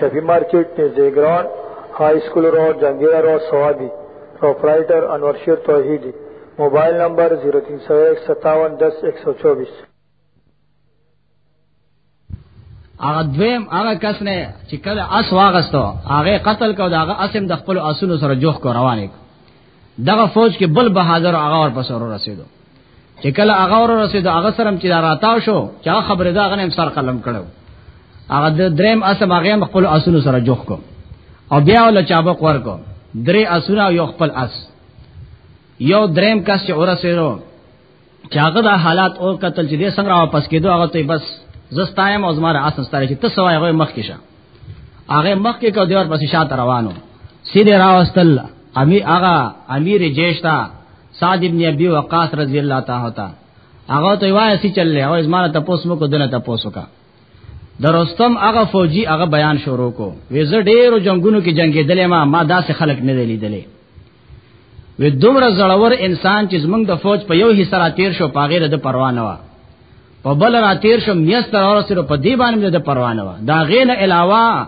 شفی مارکیٹ نزدې ګراوند های سکول روډ جنگیرا روډ سوابي پرپرایټر انور شیر توحیدی موبایل نمبر 03015710124 هغه دویم هغه کس نه چې کله اس واغستو هغه قتل کو دا هغه اسم د خپل اسونو سره جوخ کو روانه دغه فوج کې بل بهادر هغه ور پسې ور رسیدو چې کله هغه ور رسیدو هغه سره چې راتاو شو چې هغه خبره دا غنه سر قلم کړو هغه د دریم اسم هغه خپل اسونو سره جوخ کو او بیا ول چابق ورکو درې اسونه یو خپل اس یو دریم کس چې ورسېرو چاغه دا حالات او قتل چې دې څنګه واپس کېدو هغه ته بس زستایم او زماره اسن ستاره چې تاسو هغه مخ کې شه هغه مخ کې کو دیور پسې شاته روانو سیده راوستل امی هغه امیر جیش تا سعد ابن ابي وقاص رضی الله تعالی عنہ هغه ته وایي چې چلې او زماره تاسو مو کو دنه تاسو کا درستم هغه فوجي هغه بیان شروع کو ویزه ډیرو جنگونو کې جنگیدلې ما ما داسې خلک نه لیدلې و دومره زړور انسان چې زمونږ د فوج په یو حصہ را تیر شو پاغه د پروا نه و په بل را تیر شو میستر اور سره په دی باندې د پروا نه و دا غینه علاوه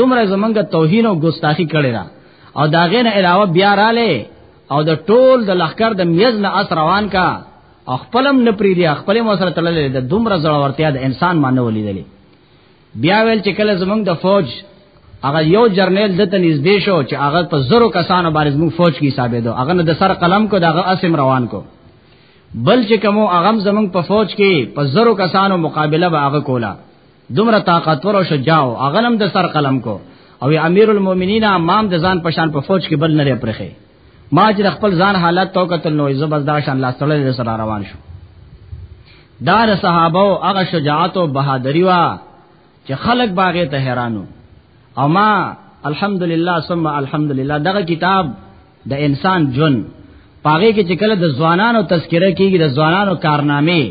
دومره زمونږ توهین او ګستاخی کړی را او دا غینه علاوه بیا رااله او د ټول د لخر د میز نه اس روان کا خپلم نه پری دی خپل مو سره تړلې د دومره زړورتیا د انسان مانو ولیدلې بیا ویل چې کله زمونږ د فوج هغه یو جرنیل د ته نږدې شو چې هغه په زرو کسانو باندې زموږ فوج کې حسابې دو هغه د سر قلم کو دغه اسم روان کو بل چې کوم هغه زموږ په فوج کې په زرو کسانو مقابله به هغه کولا دومره طاقتور او شجاع هغه هم د سر قلم کو او امیر المؤمنین امام د ځان پشان په فوج کې بل نه لري پرخه ما چې خپل ځان حالت تو قتل نو زبر دا شان لاس تړلې سره روان شو دا د صحابه او هغه شجاعت او بهادری وا چې خلک باغې ته حیرانو او ما الحمدلله ثم الحمدلله دغه کتاب د انسان جون پاغه کې چې کله د ځوانانو تذکره کیږي د ځوانانو کارنامې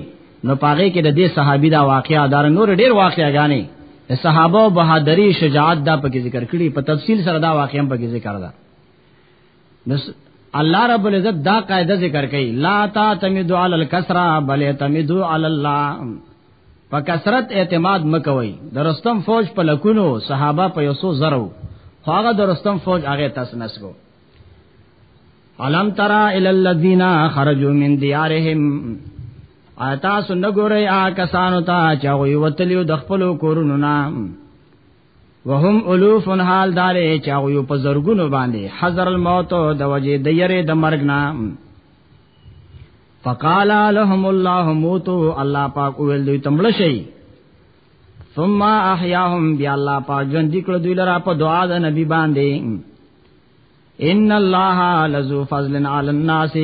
نو پاغه کې د دې صحابي دا واقعیا دار نور ډیر واقعیا غانې صحابه بهادری شجاعت دا پکې ذکر کړي په تفصیل سره دا واقعیا پکې ذکر ده نس الله رب العزت دا قاعده ذکر کوي لا تا تمدو علی الکسرا بل تمدو علی الله په کثرت اعتماد مکوي درستم فوج په لکونو صحابه په یوسو زرو هغه درستم فوج هغه تاس نسګو علم ترا ال الذین خرجوا من دیارهم آتا سن ګورې آ کسانو ته چا وی وتلیو د خپل کورونو نام وهم الوف حال دار چاغو یو په زرګونو باندې حذر الموت د وجه د یری د مرګ نه فقال لهم الله موتو الله پاک ویل دوی تمړ شي ثم احیاهم بیا الله پاک ژوند کړ دوی لرا په دعا د نبی باندې ان الله لذو فضل علی الناس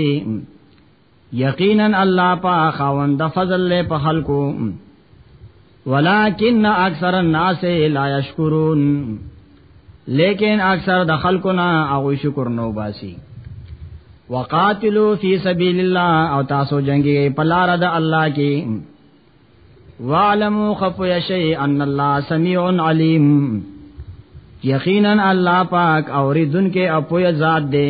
یقینا الله پا خاوند فضل له په خلکو ولکن اکثر الناس لا یشکرون لیکن اکثر د خلکو نه هغه شکر نو باسي وقاتلو فی سبیل الله او تاسو جنگي په لار د الله کې وعلمو خفو یشی ان الله سمیع علیم یقینا الله پاک اوریدونکو اپوی ذات دی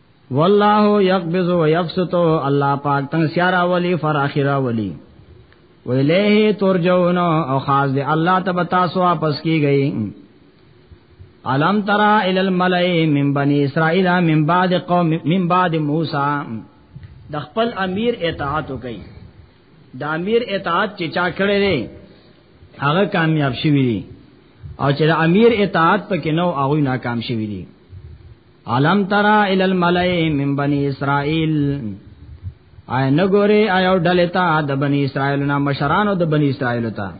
والله يقبض ويبسط الله پاک تنگ سیارا ولی فراخرا ولی ویلیه ترجون او خاص دی الله ته بتا سو واپس کی گئی علم ترا ال الملئ من بني اسرائيل من بعد قوم من بعد موسی د خپل امیر اطاعت وکي د امیر اطاعت چې چا کړی دی هغه کامیاب شوی دی او چې د امیر اطاعت پکې نو هغه ناکام شوی دی علم ترا ال الملئ من بني اسرائيل آیا نګوري آیا ډلې ته د بني اسرائيل نه مشرانو د بني اسرائيل ته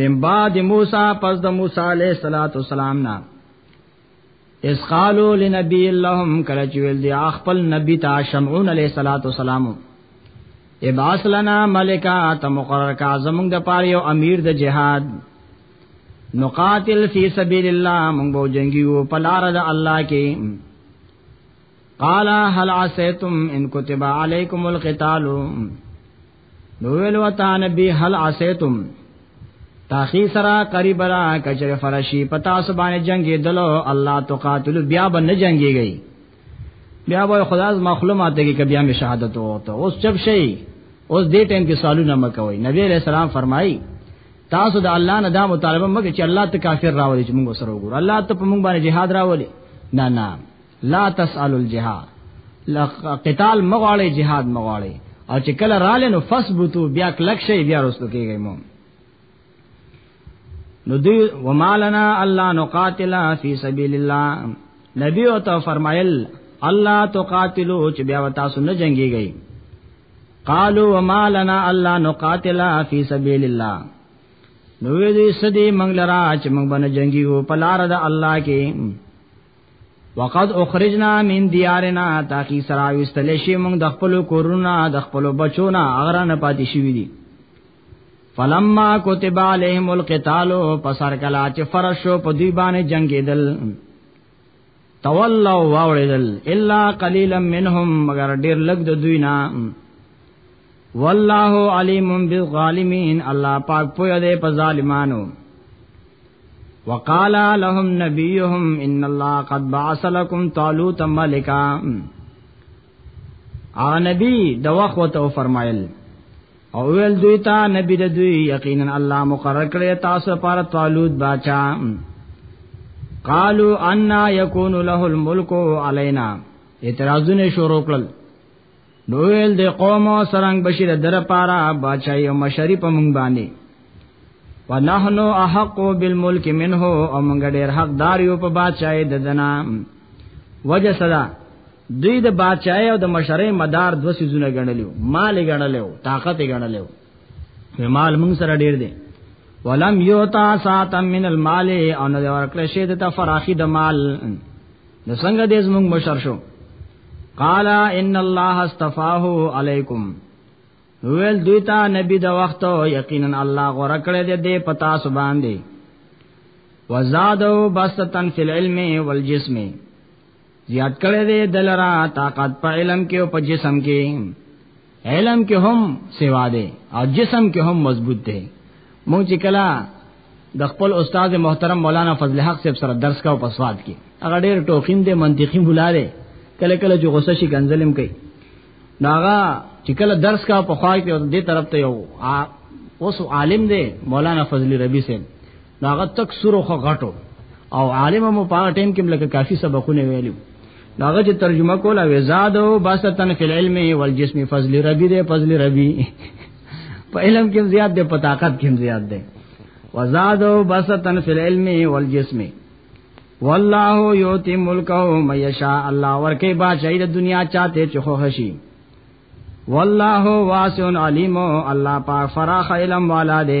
من بعد موسی پس د موسی عليه صلوات والسلام نه اس قالو لنبي اللهم کله چې ویل دي خپل نبي ته شمعون عليه صلوات والسلام اباس لنا ملکا ته مقرر کا زمونږ د پاره یو امیر د جهاد نقاتل فی سبیل الله مونږ به جنگیو په لار د الله کې قال هل عسیتم ان كتب علیکم القتال نو ویل وتا نبی هل عسیتم تاخی سرا قریب را کچر فرشی پتا سبانه جنگی دلو الله تقاتل بیا بن جنگی گئی بیا وای خدای از مخلومات دې کې بیا می شهادت وته اوس چپ شي اوس دې ټیم کې سوالونه مکوي نبی علیہ السلام فرمایي تاسو د الله نه دا مطالبه مګه چې الله ته کافر راولي چې موږ سره وګور الله ته په موږ باندې jihad راولي نه نه لا تسأل الجهاد قتال مغواړي jihad مغواړي او چې کله رالنو فثبتو بیا کلک شي بیا رسو کېږي مو نو دی ومالنا الله نقاتل فی سبیل الله نبی او ته فرمایل الله تقاتلو چې بیا وتا سن جنگيږي قالو ومالنا الله نقاتل فی سبیل الله نو دې سدي منګ لرا چې موږ باندې جنگيو په لار د الله کې وقد اخرجنا من دیارنا تاکي سراويستل شي موږ د خپل کورونه د خپل بچونه اغرانه پاتې شوی دي فلما كتب عليهم القتال پسر کلا چې فرشو په دوی باندې جنگیدل تولوا واوریدل الا قليلا منهم مگر ډیر لګ د دوی نه والله علیم بالظالمین الله پاک پوی دی په ظالمانو وقال لهم نبيهم ان الله قد بعث لكم طالوت ملکا ا نبی د وخت او فرمایل او ویل دوی ته نبی د دوی یقینا الله مقرر کړی تاسو پر طالوت باچا قالو ان یکون له الملک علینا اعتراضونه شروع کړل نو ویل د قوم سرنګ بشیر در پارا بادشاہي او مشری په مونږ باندې ونحنو احق بالملک منه او مونږ ډیر حقدار یو په بادشاہي د دنا وجه صدا دوی د بادشاہي او د مشرۍ مدار دو سيزونه غنلیو مال غنلیو طاقت غنلیو مال موږ سره ډیر دی ولم یوتا ساتم من المال او نه ورکړ شي د تفراخي د مال نو څنګه دې زموږ مشر شو قال ان الله استفاه علیکم ویل دوی ته نبی د وخت یقینا الله غره کړې دې دې پتا سبحان دې وزادو بسطن فی العلم والجسم زیات کړی دی دلرا طاقت په علم کې او په جسم کې علم کې هم سوا دی او جسم کې هم مضبوط دی مونږ چې کلا د خپل استاد محترم مولانا فضل حق صاحب سره درس کاو په سواد کې هغه ډېر ټوخیم دی منطقي بولاله کله کله جو غوسه شي کنزلم کوي ناغا چې کله درس کا په خوا کې دې طرف ته یو اوس عالم دی مولانا فضل ربی صاحب داغه تک سورو خو غټو او عالم مو په ټیم کې لکه کافی سبقونه ویلو داغه چې ترجمه کولا وزادو باستن فی العلم والجسم فضل ربی دے فضل ربی په علم کې زیات دے په طاقت کې زیات دے وزادو باستن فی العلم والجسم والله یوتی ملکه من یشاء الله ورکه با شهید دنیا چاته چخو خشی والله واسع علیم الله پاک فراخ علم والا دے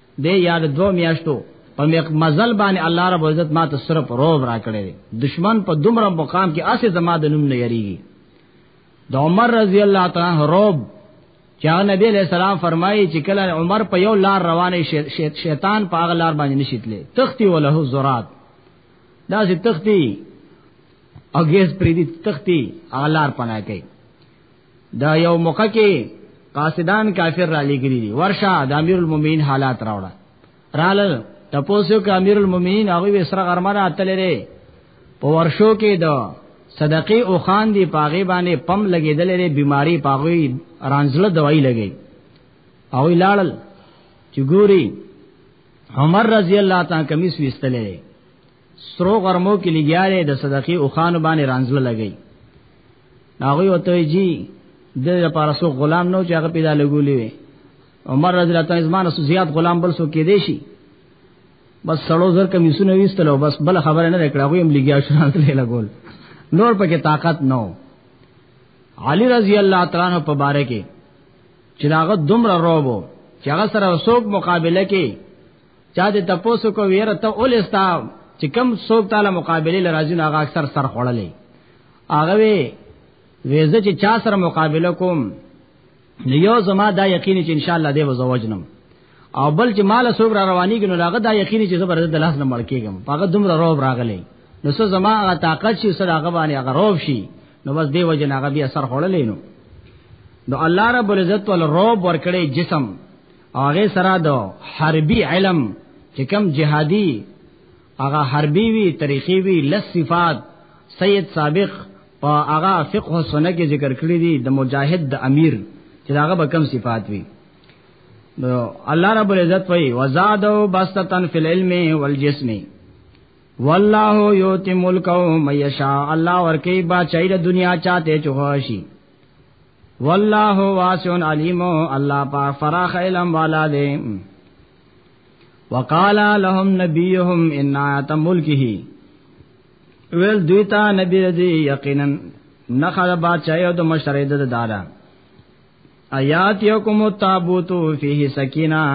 دې یاد دو میاشتو په مخ مزل باندې الله رب عزت ما ته صرف روب را کړی دی دشمن په دومره مقام کې اسه زما د نوم نه یریږي د عمر رضی الله تعالی روب چې نبی علیہ السلام فرمایي چې کله عمر په یو لار روانه شیطان په هغه لار باندې نشیتلې تختی وله زرات دا سي تختی او ګیس پریدي تختی هغه لار پناه کوي دا یو موقع کې قاصدان کافر را لګري دي ورشه د امیر المؤمنین حالات راوړه رالل تپوسو ک امیر المؤمنین هغه وسره غرمه راتلره په ورشو کې دا صدقې او خان دی پاغه باندې پم لګېدل لري بیماری پاغوي رانزله دوايي لګي او لاړل چې ګوري عمر رضی الله تعالی کمیس وستلې سرو غرمو کې لګیاله د صدقې او خان باندې رانځل لګی هغه وته جی د لپاره سو غلام نو چې هغه پیدا لګولې وي عمر رضی الله تعالی زمانه سو زیات غلام بل سو کې دی شي بس سړو زر کمیسونه ویستلو بس بل خبره نه کړه هغه هم لګیا شو رانځل لګول نور پکې طاقت نو علی رضی الله تعالی عنہ په باره کې چې هغه دومره روبو چې هغه سره وسوک مقابله کې چا دې تاسو کو ویره ته اولستا چې کم څوک تعالی مقابله لراځي نو هغه اکثر سر خړلې هغه وی ویزه چې چا سره مقابله کوم نو یو زما دا یقین چې ان شاء الله دې وزوجنم او بل چې مال سوګ را رواني ګنو راغه دا یقین چې زبر د لاس نه مړ کېږم هغه دومره روب راغلې نو سو زما هغه طاقت شي سره هغه باندې هغه روب شي نو بس دی وجه هغه بیا سر خړلې نو نو الله رب العزت ول روب ورکړي جسم هغه سره د حربي علم چې کم جهادي هغه حربي وی طریقې وی لس صفات سید سابق په هغه فقه او سنت کې ذکر کړی دي د مجاهد د امیر چې هغه به کم صفات وی نو الله رب العزت وی وزادو بسطتن فی العلم والجسم والله یوتی ملکو میشا الله ورکی با چای د دنیا چاته چوهشی والله واسع علیم الله پاک فراخ علم والا دی وقال لهم نبيهم ان آیات ملکه ویل دوی ته نبی دی یقینا نخد بادشاہ او د مشرید د دارا آیات یکم التابوت فیه سکینه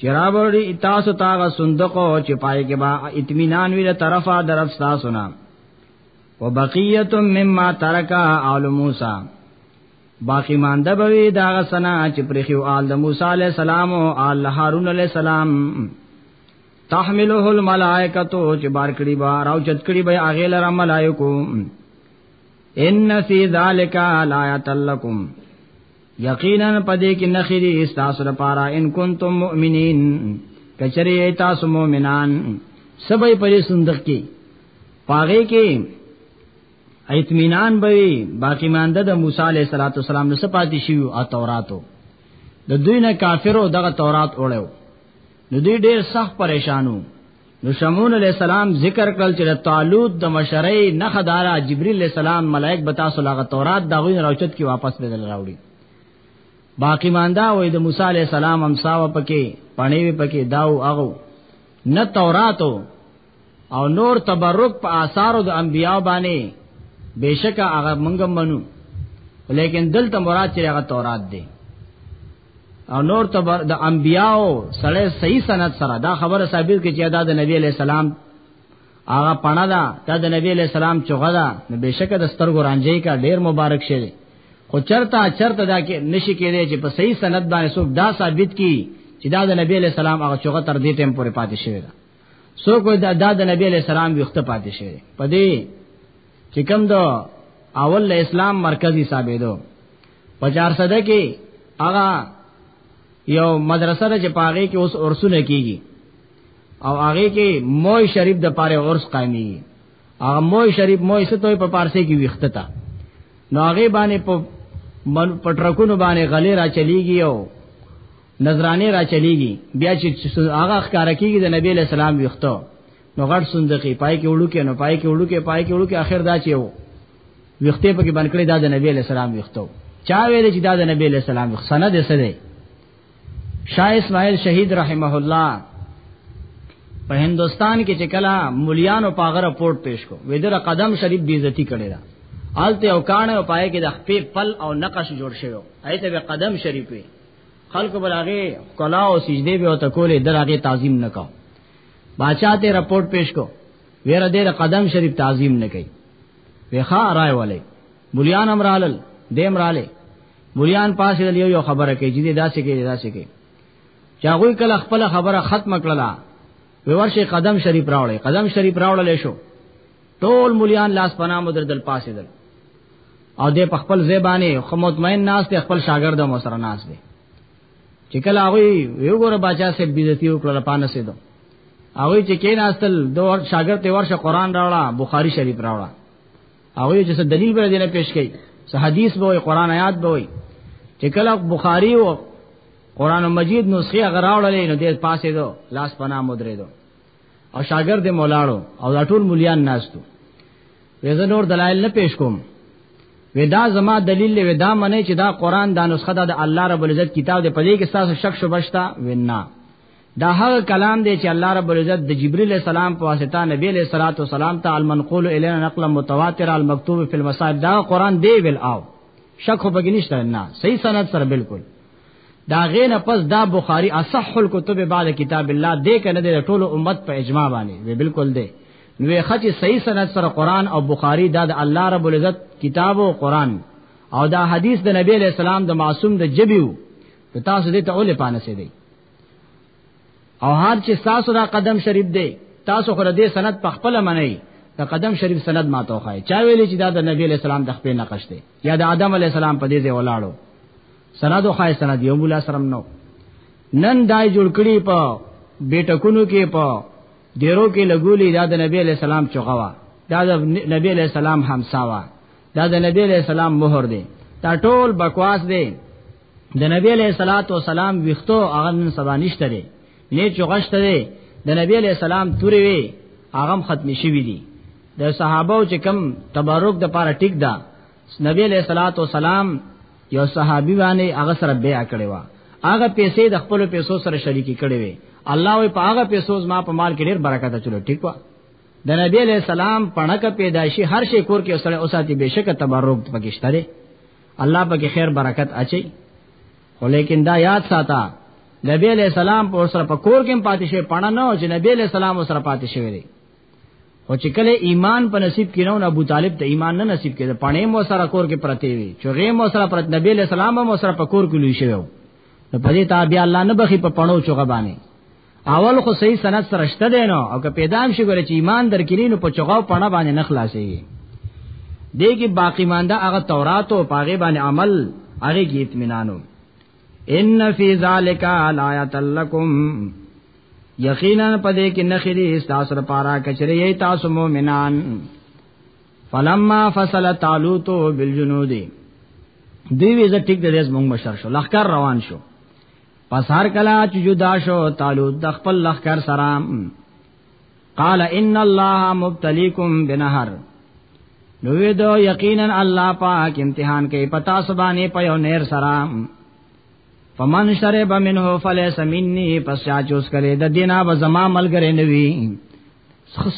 چرابړی تاسو تاغه صندوق او چپای کې با اطمینان ویله طرفه درف تاسو نه وبقیت مما ترک آل موسی باقی مانده بوی دا غسنا چې پرخیو آل د موسی علی السلام او آل هارون علی السلام تحمله الملائکه چې بار کړي با راو چت کړي به اغه لرا ملائکو ان فی ذلک آیات لکم یقینا پدې کې نخری استاسو لپاره ان کنتم مؤمنین کچری تاسو مؤمنان سبې پرې صندوق کې پاغه کې اطمینان به باقی مانده د موسی علیه السلام نه سپاتې شي او توراتو د دوی نه کافرو دغه تورات اوړو نو دوی ډیر سخت پریشانو نو شمعون علیہ السلام ذکر کړل چې طالوت د مشرۍ نه خدارا جبرئیل علیہ السلام ملائک به تاسو لاغه تورات دا غوین راوچت کی واپس بدل راوړي باقی ماندا وې د موسی علیہ السلام امساو پکې پڼې پکې داو اغو نه توراتو او نور تبرک په آثارو د انبیاء باندې بشکا هغه مونږ منو لیکن دلته مراد چې هغه تورات دی او نور تبر د انبیاء سره صحیح سند سره دا خبره ثابت کی چې دا د نبی علی السلام هغه پڼه ده دا د نبی علی السلام چوغه ده نو بشکا د سترګو رانجې کا ډیر مبارک شه دی خو چرته چرته دا کې نشي کېدی چې په صحیح سند باندې څوک دا ثابت کی چې دا د نبی علی السلام هغه چوغه تر دې ټیم پورې پاتې شوی ده سو کوئی دا دا د نبی علیہ السلام ویخته پاتې شوی په دې چې کوم دا اول له اسلام مرکزی ثابت دو په 400 کې هغه یو مدرسه ده چې پاغه کې اوس اورسونه کیږي او هغه کې موي شریف د پاره اورس قائمي هغه موي شریف موي څه ته په پارسي کې ویخته تا نو هغه باندې په پټرکونو باندې غلې را چلیږي او نظرانه را چلیږي بیا چې هغه ښکارا کیږي د نبی له سلام ویختو نو غټ صندوقي پای کې وړو کې نو پای کې وړو کې پای کې وړو کې اخر دا چې وو ویخته په کې باندې کړی دا د نبی له سلام ویختو چا ویل چې دا د نبی له سلام ویخ سند یې سره شاه اسماعیل شهید رحمه الله په هندستان کې چې کله مليانو پاغه رپورټ پیش کو ویدر قدم شریف بی عزتی کړی دا آلته او کانه او پای کې د خپې پل او نقش جوړ شوی ایته به قدم شریف وی خلق براغه کلا او سجده به او تکولې دراغه تعظیم نکاو بادشاہ ته رپورټ پیش کو ویر دې قدم شریف تعظیم نه کوي وخا راي والے بولیان امرالل دیم رااله بولیان پاسې یو یو خبره کوي چې داسې کوي داسې کوي چاغوی کله خپل خبره ختم کړله وی ورشه قدم شریف راوړې قدم شریف راوړلې شو ټول مليان لاس پناه مدر دل پاسې دل او د خپل زبانه خو مطمئن ناس ته خپل شاګرد مو سره ناس دي چې کله هغه یو ګور بچا سه بیزتی وکړه پانه سه دو هغه چې کین اصل دو شاګرد ته ورشه قران راوړه بخاری شریف راوړه هغه چې څه دلیل به دینه پیش کړي څه حدیث به وي قران آیات به وي چې کله بخاری او قران مجید نسخه غراوړلې نو دې پاسې دو لاس پناه مدرې دو او شاګرد مولاړو او دا ټول مليان ناستو وې زه نور دلایل نه پیش کوم وې دا زما دلیل وې دا منې چې دا قران دا نسخه ده د الله رب العزت کتاب دی په دې کې تاسو شک شوبشتا وینا دا هغه کلام دی چې الله رب العزت د جبرئیل السلام په واسطه نبی علیہ الصلوۃ والسلام ته المنقول الینا نقلا متواتر المکتوب فی المصائب دا قران دی ویل او شک خو بګی نشته نه صحیح سند سره بالکل دا غینه پس دا بخاری اصح الكتب بعد کتاب الله دې کنه د ټولو امت په اجماع باندې وی بالکل دې نو خچ صحیح سند سره قران او بخاری دا د الله رب العزت کتاب او قران او دا حدیث د نبی علیہ السلام د معصوم د جبیو ته تاسو دې ته اول پانه سي دی او هر چې تاسو دا قدم شریف دی تاسو خو دې سند په خپل منئ دا قدم شریف سند ما توخای چا ویلی چې دا د نبی علیہ السلام د خپل نقش دی یا د آدم علیہ السلام په دې ځای ولاړو سند خو یې سند یو مولا سره نو نن دای جوړ کړي په بیٹکونو کې په دیرو کې لګولې دا د نبی علی سلام چغوا دا د نبی علی سلام همساوا دا د نبی علی سلام مہر دی دا ټول بکواس دی د نبی علی صلوات و سلام ویختو هغه نن سبا نشته دی نه چغشته دی د نبی علی سلام توري وی هغه ختم شي وی دی د صحابه چې کم تبرک د پاره ټیک دا نبی علیہ الصلوۃ والسلام یو صحابي باندې هغه سره بیا کړی و هغه پیسې د خپل پیسو سره شریکي کړې وي الله وي په هغه پیسو زما په مال کې ډېر برکت اچولو ټیک و د نبی علیہ السلام پڼک پیدایشي هر شي کور کې اوسړه اوساتي بشکه تبرک پکشته لري الله پکې خیر برکت اچي خو لیکن دا یاد ساته نبی علیہ السلام په سره په کور کې پاتې شي پڼه نه او چې نبی علیہ السلام سره پاتې شي او چې کله ایمان په نصیب کې نو ابو طالب ته ایمان نه نصیب کړي پانه مو سره کور کې پرتی وي چوغې مو سره پر نبی له سلام مو سره په کور کې لوي شوی نو په دې تابع الله نه بخي په پڼو چوغه باندې اول خو صحیح سند سره شته دی نو او که پیدام شي ګره چې ایمان درکړي نو په چوغه پڼه باندې نه خلاصيږي دې کې باقی مانده هغه تورات او پاغه باندې عمل هغه کې اطمینانو ان فی ذالک آیات لکم یقینا پدې کې نخې دي تاسو لپاره کچري یې تاسو مؤمنان فلما فصل طالوت بالجنود دی وی ز ټیک د دې زمونږ مشر شو لخر روان شو پس هر کلا چې جدا شو طالوت د خپل لخر سره قال ان الله مبتليكم بنهر نو وی دو یقینا الله پاک امتحان کوي پتا سبانه په یو نیر سره فمن شرب منه فليس مني پس چا چوس کړي د دینه به زما ملګری نه وي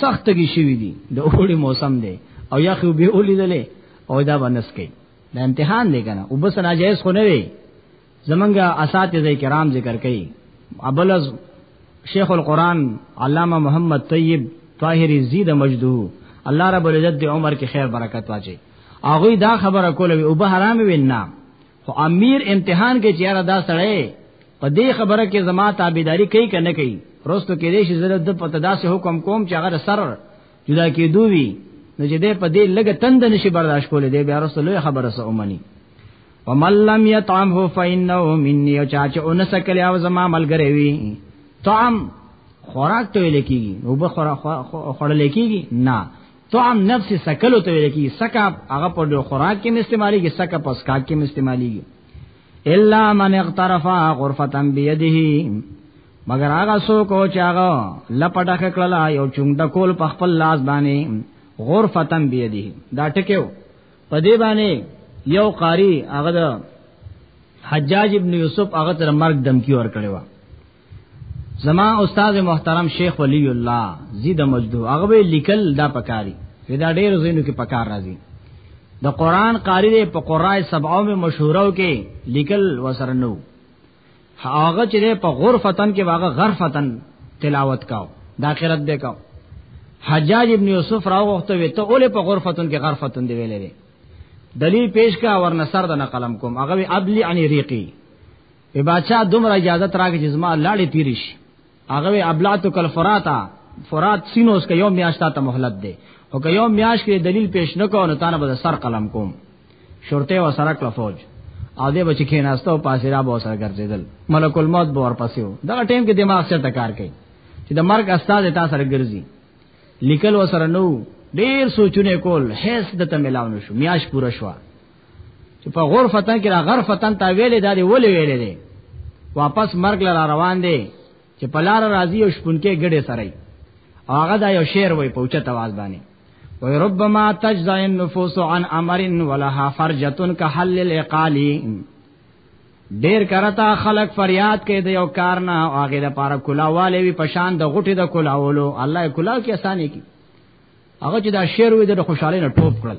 سخت کی شوی دی د اوړي موسم دی او یا خو به ولیدلې او دا بنس کوي دا امتحان دی کنه او بس ناجایز خو نه وي زمونږ اساتذه کرام ذکر کوي ابلز شیخ القران علامه محمد طیب طاهری زید مجدو الله رب العزت دی عمر کې خیر برکت واچي هغه دا خبره کوله او به حرام وینا خو امیر امتحان کې چیرې دا سړی په دې خبره کې زما تابعداري کوي کنه کوي روستو کې دې شي زړه د پته داسې حکم کوم چې هغه سر جدا کې دوی نو چې دې په دې لګ تند نشي برداشت کولې دې بیا رسول الله خبره سو مني ومن لم يطعمه فإنه مني او چا چې اون سکل او زما ملګری وي طعم خوراک ته لکېږي او به خوراک خورل کېږي نه طعم نفس سکلو ته ویل کی سکا هغه په ډو خوراک کې استعمالي کې سکا پس کا کې استعمالي الا من اغترفا غرفتا بيده مگر هغه سو کو چاغه لپټه کړلا یو چونګ د کول په خپل لاس باندې غرفتا بيده دا ټکیو په دې باندې یو قاری هغه حجاج ابن یوسف هغه تر مرګ دمکی ور کړو زما استاد محترم شیخ ولی الله زید مجدو هغه لیکل دا پکاري دا ډیر زینو کې پکار راځي د قران قاری دی په قرای سبعو می مشهورو کې لیکل وسره نو هغه چې په غرفتن کې واغه غرفتن تلاوت کاو د اخرت به کاو حجاج ابن یوسف راو وخت وی ته اوله په غرفتن کې غرفتن دی ویلې دلیل پیش کا ورنه سر د قلم کوم هغه ابلی عنی ریقی په بادشاہ دومره اجازه راکې چې زما لاړې تیریش هغه وی ابلاتو کل فراتا فرات سینوس که یو میاشتا ته مهلت دی او که یو میاش کې دلیل پیش نکو نو تانه به سر قلم کوم شرطه و سره کل فوج او دې بچی کې ناشته او پاسې را به سره ګرځیدل ملک الموت به ورپسې و دا ټیم کې دماغ سره کار کوي چې د مرګ استاد تا سره ګرځي لیکل و سره نو ډیر سوچونه کول هیڅ د ته ملاو نشو میاش پوره شوه چې په غرفتن کې را غرفتن تا ویلې دا دی ولې ویلې دی واپس مرګ لاره روان دی چې په لار راځي او شپونکې ګډې سره هغه دا یو شعر وای په اوچت आवाज باندې وای ربما تجزا النفوس عن امر ولها فرجه كحل العقال ډیر کرتا خلق فریاد کوي د یو کار نه هغه د پاره کلاواله وی پشان د غټي د کلاولو الله کلاو کې اسانه کی هغه چې دا شعر وې د خوشاله نه ټوپ کړل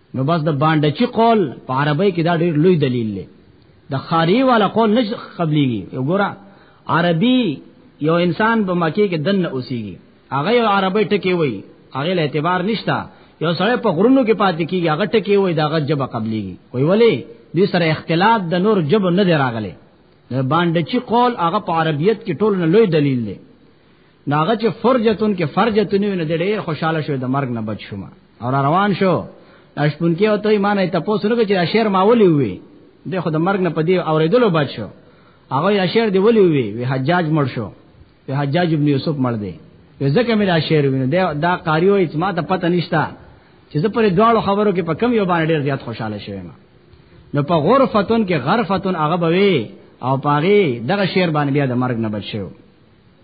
نو بس د باندې چې قول په عربی کې دا ډېر لوی دلیل دی د خاری والا قول نش قبليږي وګوره عربي یو انسان په مکه کې دنه اوسيږي هغه یو عربی ټکی وای هغه له اعتبار نشتا یو سړی په غرونو کې پاتې کیږي هغه ټکی وای داغه جبه قبليږي وای ولی دې سره اختلاط د نور جبه نه دی راغلی باندې چې قول هغه په عربیت کې ټول نه لوی دلیل دی ناغه چې فرجتون کې فرجتون نه ډېر خوشاله شو د مرګ نه بچ شوم او را روان شو اشپون کې او ته ایمان ته پوسره کې چې شعر ما ولي وي د خود مرګ نه پدی اوریدلو بچ شو هغه یا شعر دی ولي وي وی حجاج مړ شو وی حجاج ابن یوسف مړ دی وی ځکه مې دا شعر وینم دا دا قاریو هیڅ ما ته پته نشتا چې زه پر دواړو خبرو کې په کم یو باندې ډېر زیات خوشاله شوم نو په غرفتون کې غرفتون هغه بوي او پاغي دغه شعر باندې بیا د مرګ نه بچ شو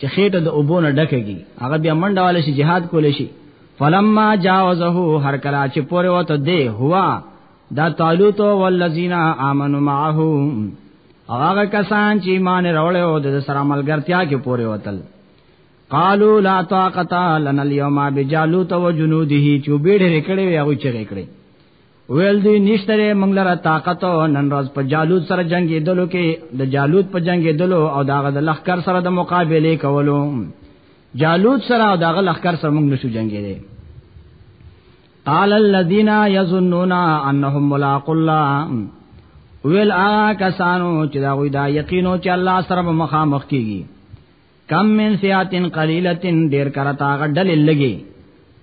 چې خېټه د اوبو نه ډکېږي هغه بیا منډه والے شي jihad کولې شي فلما جاوزه هر کلا چې پورې وته دی هوا دا طالوت او الذین آمنوا معه هغه کسان چې ایمان راوړل او د سره ملګرتیا کې پورې وتل قالو لا طاقت لنا اليوم بجالوت وجنوده چې بیډه رکړې وي هغه چې رکړې ویل دی نشتره موږ لره طاقت او نن ورځ په جالوت سره جنگي دلو کې د جالوت په جنگي دلو او داغه د لخر سره د مقابله کولو جالوت سره او داغه لخر سره موږ نشو جنگي دي قال الذين يظنون انهم ملاق الله ویل آ کسانو چې دا وی دا یقینو چې الله سره مخامخ کیږي کم من فیاتن قلیلتن ډیر کرتا هغه ډلې لګي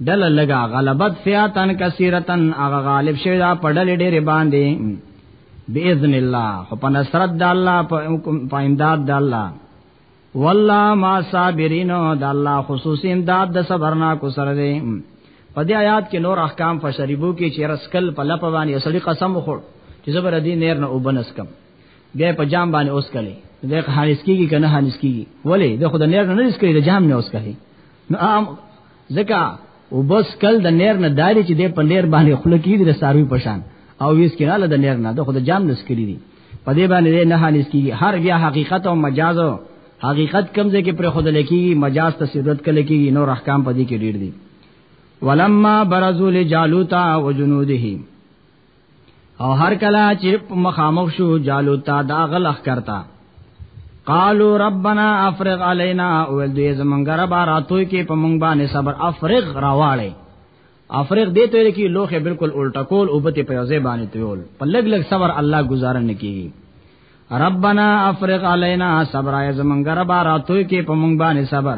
ډل لګا غلبت فیاتن کثیرتن هغه غالب شوی دا په ډلې ډېرې باندې باذن الله خو په نصرت د الله په امداد د الله والله ما صابرین د الله خصوصي امداد د صبرنا کو سره دی په دې آیات کې نور احکام فشریبو کې چې رسکل په لپه باندې اصلي قسم وخور چې زبر دې نیر نه وبنس کم بیا په جام باندې اوس کله دغه حانس کیږي کنه حانس کیږي ولی د خود نیر نه رس کوي د جام نه اوس کوي نو عام ځکه وبس کل د نیر نه داري چې د په نیر باندې خله کیږي د ساروي پشان او ویس کې نه د نیر نه د خود جام نس کړی دي په دې باندې نه حانس کیږي هر بیا حقیقت او مجاز او حقیقت کمزې کې پر خود لکیږي مجاز ته صدت کله کیږي نو احکام پدې کې ډیر دي ولما برزول جالوتا وجنوده او هر کله چې مخامخ شو جالوت ته دا غلخ کرتا قالو ربنا افرغ علينا اول دوی زمونږ رب راتوي کې په مونږ باندې صبر افرغ راواړي افرغ دې ته لري کې لوخه بالکل الټا کول او بته په ځای باندې تول په لګ لګ صبر الله گزارن کی ربنا افرغ علينا صبر اي زمونږ رب راتوي کې په مونږ باندې صبر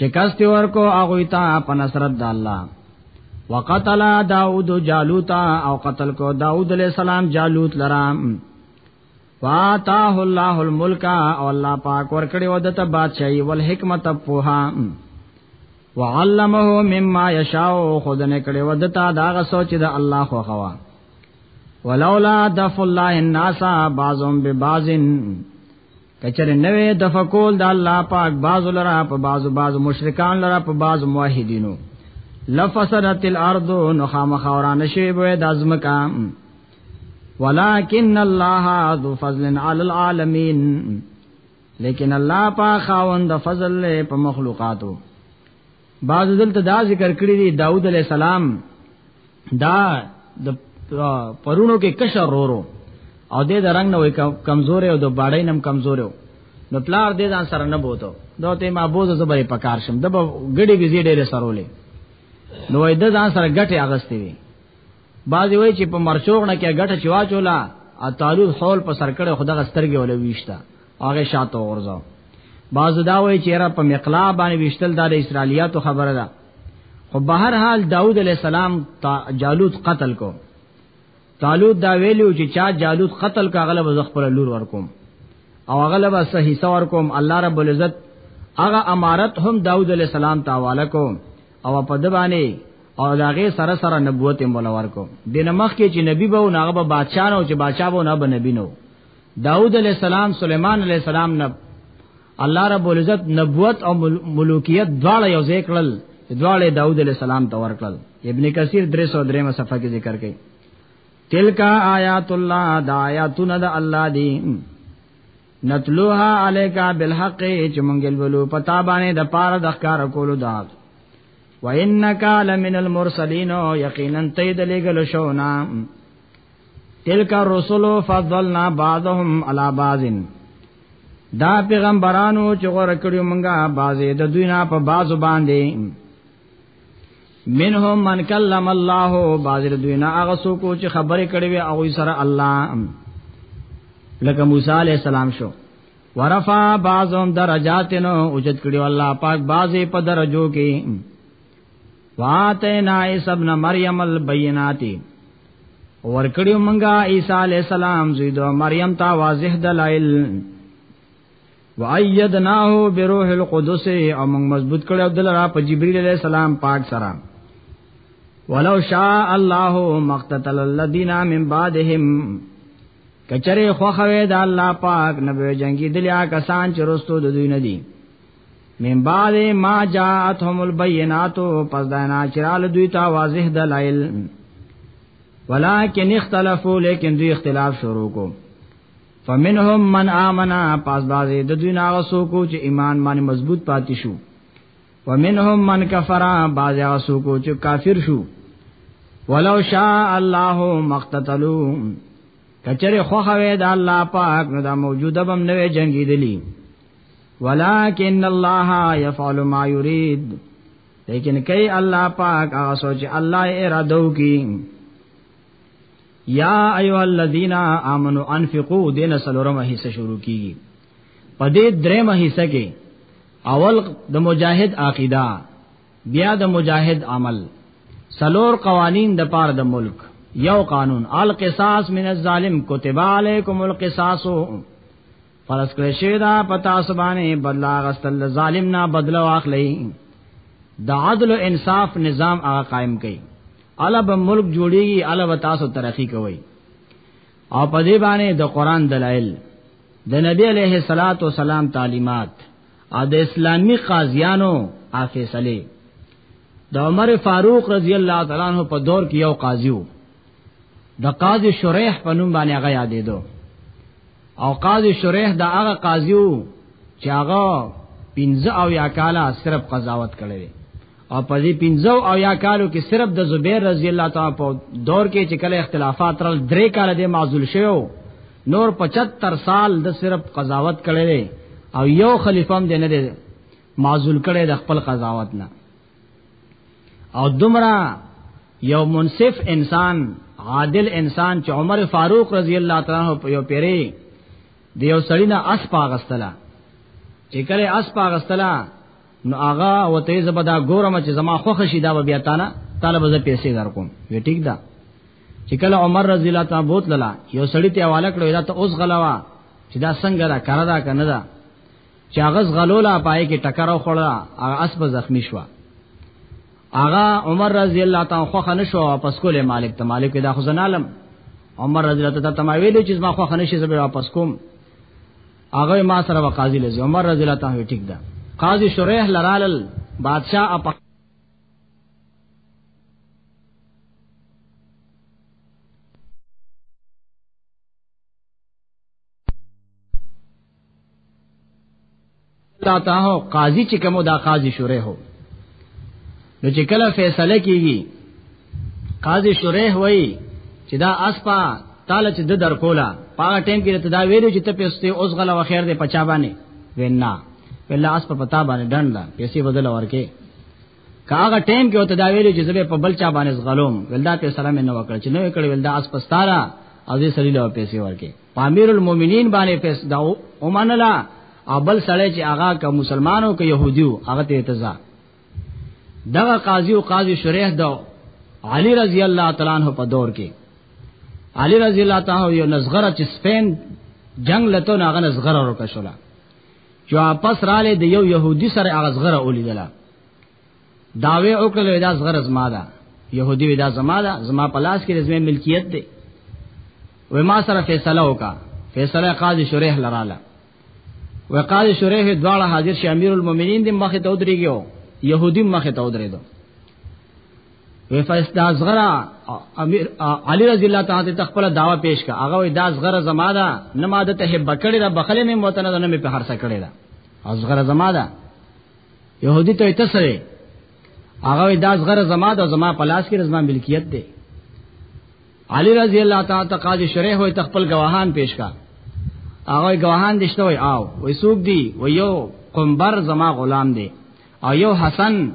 شکست ورکو هغه ته په نصرت د الله وقتل داوود جالوت او قتل کو داوود علیہ السلام جالوت لرام واتاه الله الملک او الله پاک ورکړي ودته بادشاہي ول حکمت پوها وعلمه مما یشاء خدانه کړي ودته داغه سوچ د الله خو خوا ولولا دف الله الناس بعضهم ببعض کچره نوې د فقول د الله پاک باز لرا په باز باز مشرکان لرا په باز موحدینو لفسدت الارض نو خامخ اوران شي به د ازمکا ولکن الله ذو فضل علی العالمین لیکن الله پاک خاوند فضل په مخلوقاتو بعض دلته دا ذکر کړی دی داوود علی السلام دا د پرونو کې کشر رورو او دې د رنگ نه وای کمزور او د باړې نم کمزور او نو پلار دې ځان سره نه بوته دا ته ما بوزه زبرې پکار شم د غړي بيزي ډېر سرولې نو وای د ځان سره غټه اغستې وي بعضی وای چې په مرچوغ نه کې غټه چواچولا ا تعالو حول په سرکړه خدغه سترګې ولې ویشتا هغه شاته ورځو باز دا وای چې را په مقلا باندې وشتل د اسرایلیاتو خبره ده خو بهر حال داوود علی السلام تا جالوت قتل کو طالوت دا ویلو چې چا جالوت قتل کا غلب ز خپل لور ورکوم او غلب صحیح سور کوم الله رب العزت هغه امارت هم داوود علی السلام تعالی کو او په د باندې او داغه سره سره نبوت مولور کو دینه مخ کې چې نبی به او ناغه بادشاہ نو چې بادشاہ به نه بنبینو داود علیہ السلام سلیمان علیہ السلام نه الله رب العزت نبوت او ملوکیت دواړه یو ځای کړل دواړه داود علیہ السلام ته ورکړل ابن کثیر 303 صفحه کې ذکر کړي تلک آیات الله دا آیاتونه د الله دی نتلوها علیکا بالحق چې مونږ ولو پتا باندې د پاره د ښکار کولو دا وانک لمن المرسلین یقینا تید لګل شونا تلک الرسل فضلنا بعضهم على بعض دا پیغمبرانو چې غوړ کړیو مونږه بازه د دوی نه په بازو باندې منهم من کلم الله بازر دوی نه هغه څوک چې خبرې کړې وي او سره الله لکه موسی علی السلام شو ورفع بعضهم درجاتن اوجت کړي الله پاک بعضه په درجو کې واتینا عیسی ابن مریم البینات ورکړی مونږه عیسی علی السلام زوی د مریم ته واضح دلایل وایدناه بروح القدس او مونږ مضبوط کړو عبد الله په جبرئیل علی السلام پاک سره ولو شاء الله مقتتل الذين من بعدهم کچره خوخوي د الله پاک نبی جنگي دلیا کسان چې رستو د دوی نه دي من بعد ما جاءتهم البينات پس دا نه چرال دوی ته واضح دلایل ولکن اختلافو لیکن دوی اختلاف شروع کو فمنهم من آمنا پس بازی د دوی ناغه سو کو چې ایمان باندې مضبوط پاتې شو ومنهم من کفر بازی هغه سو کو چې کافر شو ولو شاء الله مقتتلوا کچره خو خوي د الله پاک نو دا موجوده بم نوې جنگي دلی ولكن الله يفعل ما يريد لیکن کئی الله پاک هغه سوچ الله ارادو کی یا ایو الذین آمنو انفقو دین سلورمه حصہ شروع کیږي په دې درېمه حصہ کې اول د مجاهد عقیده بیا د مجاهد عمل سلور قوانین د پار د ملک یو قانون القصاص من الظالم کتب علیکم القصاص فرض کړی شوی دا پتا سبانه بدلا غستل ظالم نه بدلا واخلې د عدل او انصاف نظام هغه قائم کړي الب ملک جوړیږي الب تاسو ترقی کوي او په دې باندې د قران دلایل د نبی علیه الصلاۃ والسلام تعلیمات او د اسلامی قاضیانو افیصله د عمر فاروق رضی الله تعالی عنہ په دور کې یو قاضي وو د قاضي شریح په نوم باندې هغه یادېدو او قاضي شریح د هغه قاضي وو چې هغه پنځه او یا کاله صرف قضاوت کړی او په دې پنځه او یا کالو کې صرف د زبیر رضی الله تعالی په دور کې چې کله اختلافات رل درې کاله د معزول شوو نور 75 سال د صرف قضاوت کړی او یو خلیفہ هم دی نه معزول کړی د خپل قضاوت نه او دمرا یو منصف انسان عادل انسان چې عمر فاروق رضی الله تعالی عنہ په یو پیری دی یو سړی نه اس پاغستلا چې کله اس پاغستلا نو آغا او ته زبدا ګورم چې زما خوخ شي دا بیا تانا طالب ز پیسې در کوم وی ټیک دا چې کله عمر رضی الله تعالی بوت للا یو سړی ته حواله کړو دا ته اوس غلاوا چې دا څنګه را کړه دا کنه دا چې هغه غلولا پای کې ټکر او خړه هغه اسب زخمی شو هغه عمر رضی الله تعالی خو خنه شو واپس کولې مالک ته مالک دا خو زنالم عمر رضی الله تعالی ته ما ویلو چې ما خو خنه شي زبر واپس کوم هغه ما سره وقاضي لزی عمر رضی الله تعالی ټیک ده قاضي شریح لرالل بادشاہ اپ الله تعالی قاضي چې کوم دا قاضي شوره هو نو چې کله فیصله کیږي قاضي شوره وای چې دا اسپا تعالی چې د در کولا پاغه ټیم کې ته دا ویلو چې ته پیسې اوس غلا وخیر دې پچا باندې وینا ویلا اسپا پتا باندې ډنډ دا پیسې بدل ورکه کاغه ټیم کې وته دا ویلو چې زبې په بل چا باندې زغلوم ولدا په سلام نه وکړ چې نو کړ ولدا اس پستارا او دې سړي له پیسې ورکې پامیر المؤمنین باندې پیسې دا اومنلا او بل سړی چې هغه که مسلمانو که يهوديو هغه ته اعتزا دغه قاضي او قاضي شریح دا علی رضی الله تعالی عنہ په دور کې علی رضی الله تعالی یو نزغره چې سپین جنگ لته ناغه نزغره ورکړه چې واپس رااله د یو يهودي سره هغه زغره ولیدله داوی وکړل دا زغره زما ده يهودي وی دا زما ده زما پلاس کې زمې ملکیت ده و ما سره فیصله وکا فیصله قاضي شریح لراله و قاضي شریح دواړه حاضر شي امیر المؤمنین د مخه ته ودرېږي يهودي مخه ته ودرېدو وی فیس دا زغرا امیر علی رضی الله تعالی ته خپل داوا پیش کا هغه وی دا زغرا زما ده نه ما ده ته بکړی دا بخله مې موته نه نه په هرڅه کړی دا زغرا زما ده يهودي ته ته سره هغه وی دا زغرا زما ده زما پلاس کې رزما ملکیت ده علی رضی الله تعالی ته قاضي شریح وی تخپل گواهان پیش کا هغه گواهان دشته وی آو وی سوق دی و یو قنبر زما غلام دی او یو حسن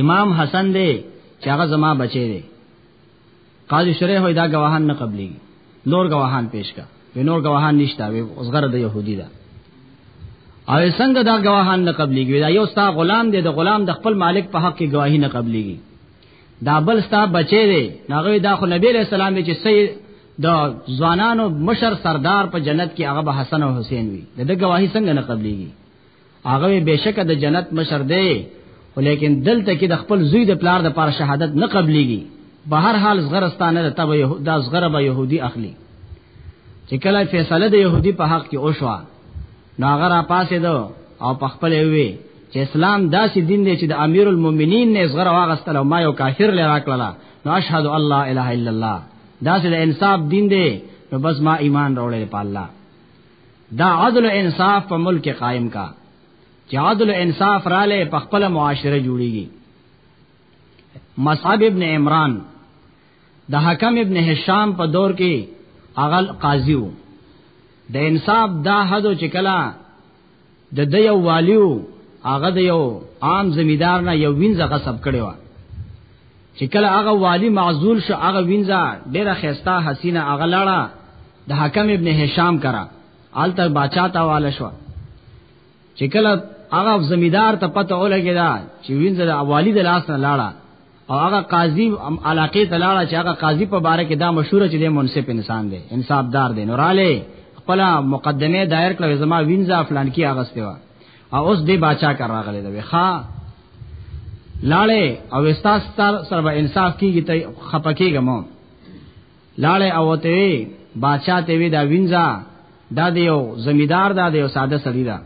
امام حسن دی چې هغه زما بچی دی قاضي شریح وای دا گواهان نه قبلي نور گواهان پیش کا وی نور گواهان نشته وی اوسغره د يهودي ده او څنګه دا گواهان نه قبليږي دا یو ستا غلام دی د غلام د خپل مالک په حق کې گواهی نه قبليږي دا بل ستا بچی دی ناغه دا خو نبی له سلام دی چې سید د ځوانانو مشر سردار په جنت کې هغه به حسن او حسین وي د گواهی څنګه نه قبليږي هغه بهشکه د جنت مشر دی ولیکن دلته کې د خپل زوی د پلار د پاره شهادت نه قبليږي به هر حال زغرستانه د تبه يهودا زغره به يهودي اخلي چې کله فیصله د يهودي په حق کې وشوه ناغه را پاسې دو او په خپل وی چې اسلام داسې دین دی چې د امیر المؤمنین نه زغره واغستل او ما یو کافر لرا کړل نو اشهد الله اله الا الله داسې د انصاف دین دی نو بس ما ایمان راوړل په الله دا عدل انصاف په ملک قائم کا چې عدل انصاف را لې په خپل معاشره جوړیږي مصعب ابن عمران د حکم ابن هشام په دور کې اغل قاضیو د انصاف دا حد چې کلا د د یو والیو هغه د یو عام زمیدار نه یو وینځه غصب کړي و چې کله هغه والی معزول شو هغه وینځه ډیره خستا حسینه هغه لاړه د حکم ابن هشام کرا آلته باچا تا والا شو چې کله هغه زمیدار ته پته ولګی دا چې وینځه د والی د لاس نه لاړه او هغه قاضي علاقه ته لاړه چې هغه قاضي په باره کې دا مشهور چې دی منصف انسان دی انصافدار دی نوراله خپل مقدمه دایر کړو زما وینځه فلان کې اغسته و او اوس دی باچا کر راغلی دی ښا لاړې او استاد سره به انصاف کیږي ته خپکیږم لاړې او ته بادشاہ ته وی دا وینځه دا دیو زمیدار دا دیو ساده سړی دا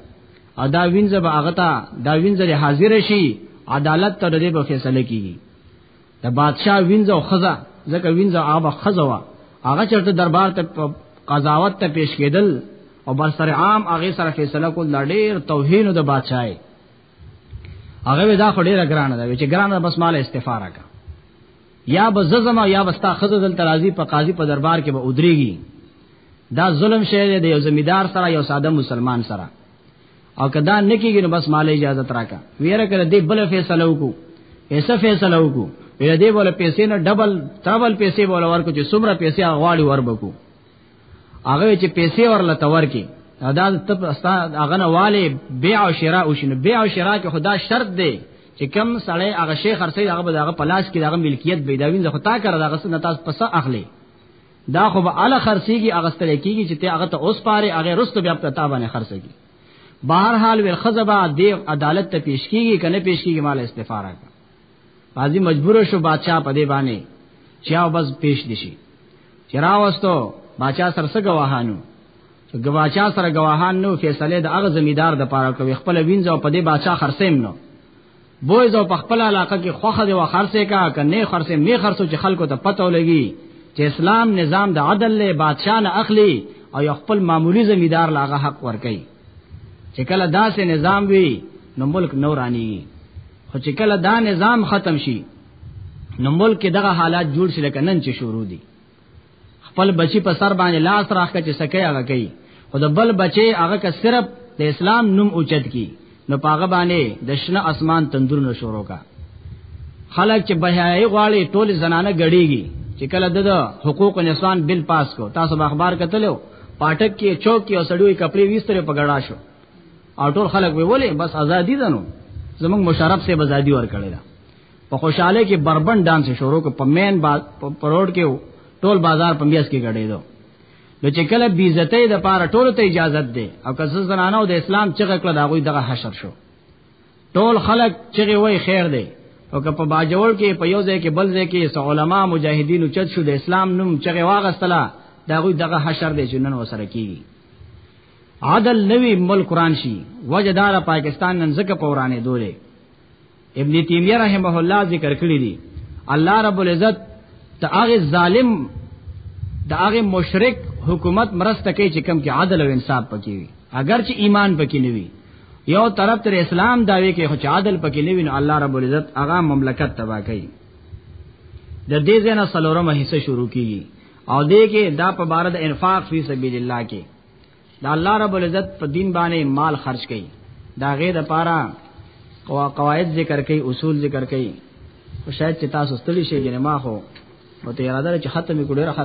او دا وینځه به هغه ته دا وینځه حاضر شي عدالت ته دې په فیصله کیږي د بادشاہ وینځه او خزا ځکه وینځه هغه خزا وا هغه چرته دربار ته قضاوت ته پیش کېدل او بر سر عام هغه سره فیصله کول لړیر توهین د بادشاہي هغه دا خو ډیره ګرانه ده چې ګرانه بس مال استفاره کا یا به ززم یا بستا خزه دل ترازی په قاضي په دربار کې به ودرېږي دا ظلم شوی دی یو زمیدار سره یو ساده مسلمان سره او کدا نکیږي نو بس مال اجازه تراکا ویره کړه دې بل فیصله وکړو ایسه فیصله وکړو ویره دې بوله پیسې نه ډبل ترابل پیسې بوله ورکو چې څومره پیسې غواړي وربکو هغه چې پیسې ورله تور کی دا تب استا هغه نه والي بيع او شراء او شنو بيع او شراء کې خدا شرط دی چې کم سړی هغه شیخ خرڅي هغه به هغه پلاس کې هغه ملکیت به دا وینځ خو تا کړه هغه سن تاسو پسه اخلي دا خو به اله خرڅيږي هغه ستل کېږي چې ته هغه ته اوس پاره هغه رستو بیا په تابانه خرڅيږي بهر حال ول خزبه دی عدالت ته پیش کیږي کنه پیش کیږي مال استفاره قاضي مجبور شو بادشاہ په دې باندې چا بس پیش دشي چراوستو بادشاہ سرسه گواهانو چې گواچا سره گواهان نو فیصله د هغه زمیدار د پاره کوي خپل وینځ او په دې بادشاہ خرسیم نو بویز او په خپل علاقه کې خوخه دی و خرسه کا کنه خرسه می خرسو چې خلکو ته پته ولګي چې اسلام نظام د عدل له بادشاہ نه اخلي او خپل معمولی زمیدار لاغه حق ورکي چې کله داسې نظام وي نو ملک نورانی خو چې کله دا نظام ختم شي نو ملک دغه حالات جوړ شي لکه نن چې شروع دي خپل بچی په سر باندې لاس راخکه چې سکه هغه کوي خو د بل بچي هغه که صرف د اسلام نوم اوچت کی نو پاغه باندې د شنه اسمان تندور نو شروع کا خلک چې بهایي غواړي ټول زنانه غړيږي چې کله د حقوق نسوان بل پاس کو تاسو اخبار کتلو پاټک کې چوک کې سړوي کپڑے وستره په غړا شو او ټول خلک وی ولې بس ازادي ده نو زمونږ مشرف سے ازادي ور کړی دا په خوشاله کې بربند ډانس شروع کو په مین با پروډ کې ټول بازار په میاس کې غړې دو نو چې کله بی عزتۍ د پاره ټول ته اجازه ده او که زنانه او د اسلام چغه کړه دا غوي دغه حشر شو ټول خلق چغه وای خیر دی او که په باجوړ کې په یو ځای کې بل ځای کې علماء مجاهدینو چت شو د اسلام نوم چغه واغستله دا غوی دغه حشر دی چې نن وسره کیږي عادل نوی ملک قران شي وجدار پاکستان نن زکه پورانه دوله ابن تیمیه رحمه الله ذکر کړی دی الله رب العزت ته هغه ظالم د هغه مشرک حکومت مرسته کوي چې کم کې عادل او انصاف پکې وي اگر چې ایمان پکې نه وي یو طرف تر اسلام داوي کې خو چې عادل پکې نه وي نو الله رب العزت هغه مملکت تبا کوي د دې ځنه سلورمه حصہ شروع کیږي او دې کې دا په بار د انفاق فی سبیل الله کې دا الله رب العزت په دین باندې مال خرج کړي دا غې د پاره قواعد ذکر کړي اصول ذکر کړي او شاید چې تاسو ستړي شئ جنما خو او ته اراده چې ختمې کړې راخه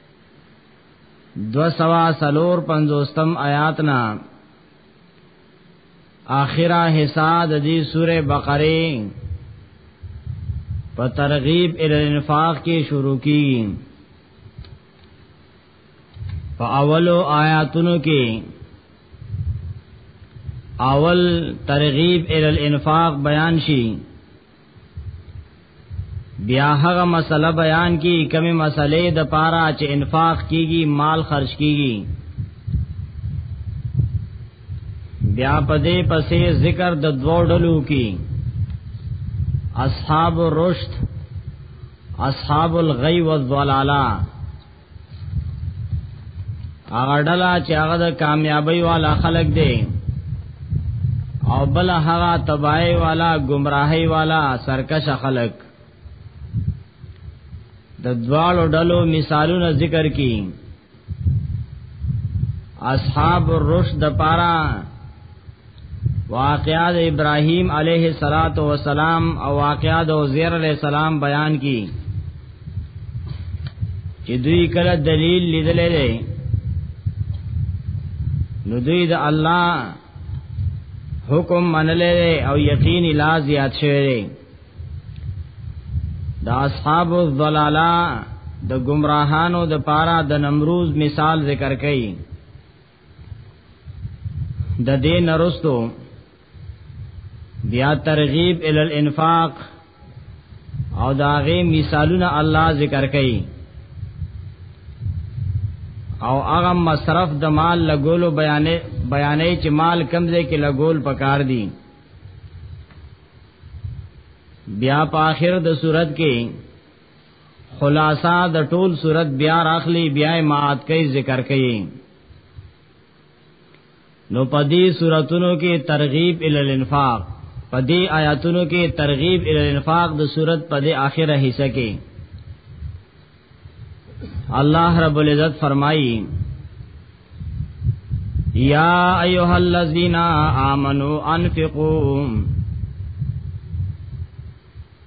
دو سوا سلور پنځوستم آیاتنا آخرہ حصہ د دې سوره بقره په ترغیب ال انفاق کې شروع کی په اولو آیاتونو کې اول ترغیب ال الانفاق بیان شي بیا هغه مسله بیان کی کمی مسلې د پاره چې انفاق کیږي مال خرج کیږي بیا پدې پسې ذکر د دوه ډلو کی اصحاب الرشد اصحاب الغی والضلاله هغه ډلا چې هغه د کامیابی والا خلق دی او بل هغه تباہی والا گمراهی والا سرکش خلق د دوالو ډلو مثالونه ذکر کی اصحاب الرشد پارا واقعا د ابراهیم علیه الصلاۃ والسلام او واقعا د عزیر علیه السلام بیان کی چې دوی کله دلیل لیدلې ده نو دوی د الله حکم منلې او یقین لا زیات شوی دی دا اصحاب الضلاله د گمراهانو د پاره د نمروز مثال ذکر کړي د دې نرستو بیا ترغیب ال الانفاق او داغه مثالونه الله ذکر کوي او هغه مصرف د مال لګولو بیانې بیانې چې مال کمزې کې لګول پکار دي بیا په آخر د صورت کې خلاصہ د ټول صورت بیا راخلی بیا مات کوي ذکر کوي نو پدی صورتونو کې ترغیب ال الانفاق پدی آیاتونو کې ترغیب ال الانفاق د صورت پدی اخره حصہ کې الله رب العزت فرمایي یا ایها الذین آمنو انفقوا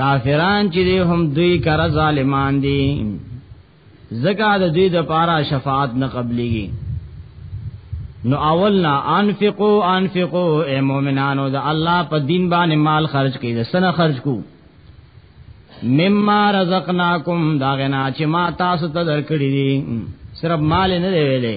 کافران چې دی هم دوی کر ظالمان دي زکه د دوی د پاره شفاعت نه قبليږي نو اولنا انفقو انفقو اے مومنانو د الله په دین باندې مال خرج کړئ د سنه خرج کو مما رزقناکم دا غنا چې ما تاسو ته درکړی دي صرف مال نه دی ویلې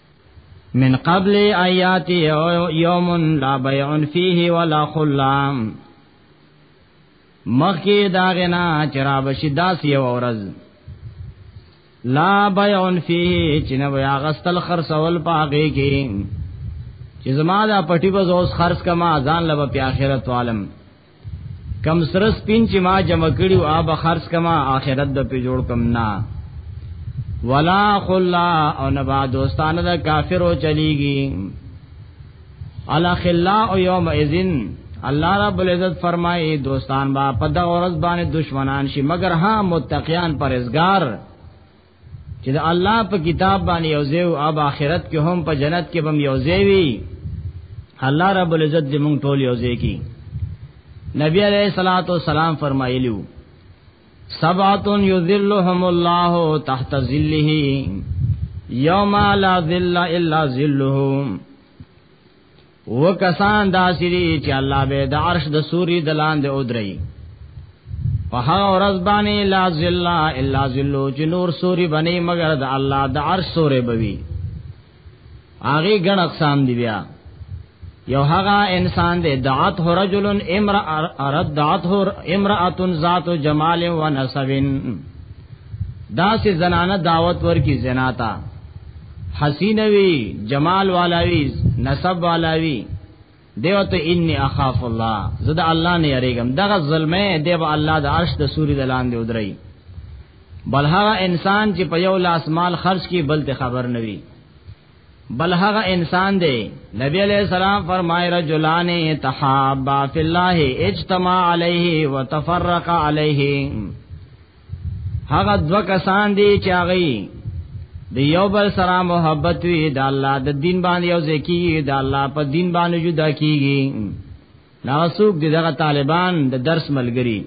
من قبل آیات یوم لا بیع فیه ولا خلام مخی داغنا چرا بشی داس یو ورځ لا بیع فیه چنه بیا غستل خرڅول پاګه کې چې زما دا پټي بز اوس خرڅ کما ځان لبه په آخرت عالم کم سره سپین چې ما جمع کړي او اب خرج کما اخرت د په جوړ کم نه ولا خلا او نبا دوستان د کافرو چلیږي الا خلا او یوم اذن الله رب العزت فرمایي دوستان با په د اورز باندې دشمنان شي مگر ها متقیان پرهیزګار چې د الله په کتاب باندې یوځای او اب آخرت کې هم په جنت کې بم یوځای وي الله رب العزت دې مونږ ټول یوځای کی نبی علیہ الصلوۃ والسلام فرمایلیو سبعۃ یذلهم الله تحت ظله یوم لا ظل الا ظلهم و کسان داسې دي چې الله به د عرش د سوري د لاندې ودري په هغه ورځ باندې لا ذل الا ذل چې نور سوري باندې مگر د الله د عرش سورې بوي هغه ګڼ اقسام دی بیا یو هغه انسان دی دعت هو رجل امرا ارد دعت هو امراه ذات جمال و نسب دا سه زنانه دعوت ورکی زناتا حسین وی جمال والا وی نسب والا وی دیو ته انی اخاف الله زدا الله نه یریګم دغه ظلمه دیو الله د عرش د سوري د لاندې ودرای بل هغه انسان چې په یو لاس مال خرج کی بل ته خبر نوي بل هغه انسان دی نبی علیہ السلام فرمای رجلان تحابا فی الله اجتماع علیه وتفرق علیه هغه دو کسان دي چې هغه د یو بل سره محبت وي د الله د دین باندې یو ځکی د الله په دین باندې جدا کیږي ناسوک د دغه طالبان د درس ملګری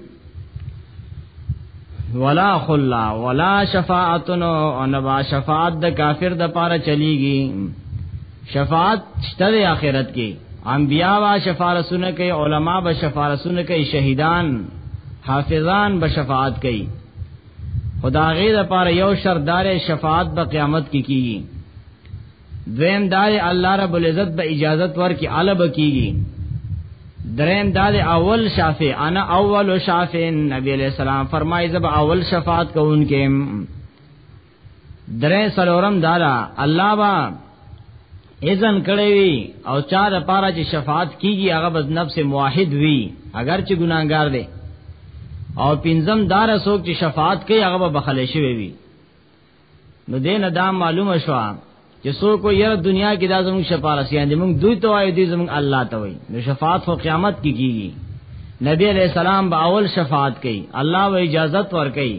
ولا خلا ولا شفاعتن او نبا شفاعت د کافر د پاره چلیږي شفاعت شته آخرت کې انبیا وا شفارسونه کوي علما به شفارسونه کوي شهیدان حافظان به شفاعت کوي خدا غیر پر یو شردار شفاعت به قیامت کې کیږي دویم دار الله رب العزت به اجازت ورکي الب کیږي دریم دار اول شافع انا اول شافع نبی علیہ السلام فرمایي زب اول شفاعت کوونکې درې سلورم دارا الله با اذن کړی وي او چا د پاره چې شفاعت کیږي هغه بس نفس موحد وي اگر چې ګناګار دی او پنځم دار سوک چې شفاعت کوي هغه به بخل شي وي نو دین دا معلومه شو چې سو کو یره دنیا کې دا زموږ شفارسیان دي موږ دوی ته وایو دي زموږ الله ته وایي نو شفاعت خو قیامت کې کیږي نبی علیہ السلام به اول شفاعت کوي الله و اجازت ور کوي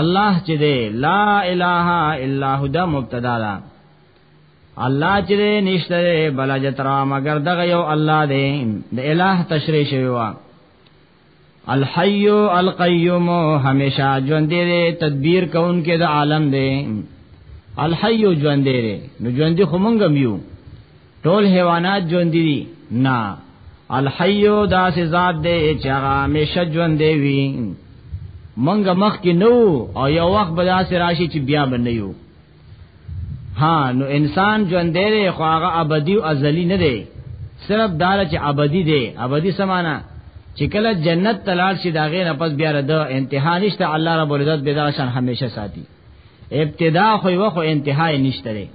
الله چې دی لا اله الا هو دا مبتدا ده الله چې دی نشته بل جترا مگر دغه یو الله دی د الہ تشریح شوی و الحی القیوم همیشه ژوند دی تدبیر کون کې د عالم دی الحی ژوند دی نو ژوند خو مونږ یو ټول حیوانات ژوند دي نه الحیو دا سه ذات دی چې هغه همیشه ژوند دی وی منګ مخ کې نو او یو وخت به داسې راشي چې بیا به نه یو ها نو انسان ژوند دی خو هغه ابدی او ازلی نه دی صرف دار چې ابدی دی ابدی سمانا چې کله جنت تلار شي دا غیر پس بیا د انتها نشته الله رب العزت به دا شان همیشه ساتي ابتدا خو یو خو انتهای نشته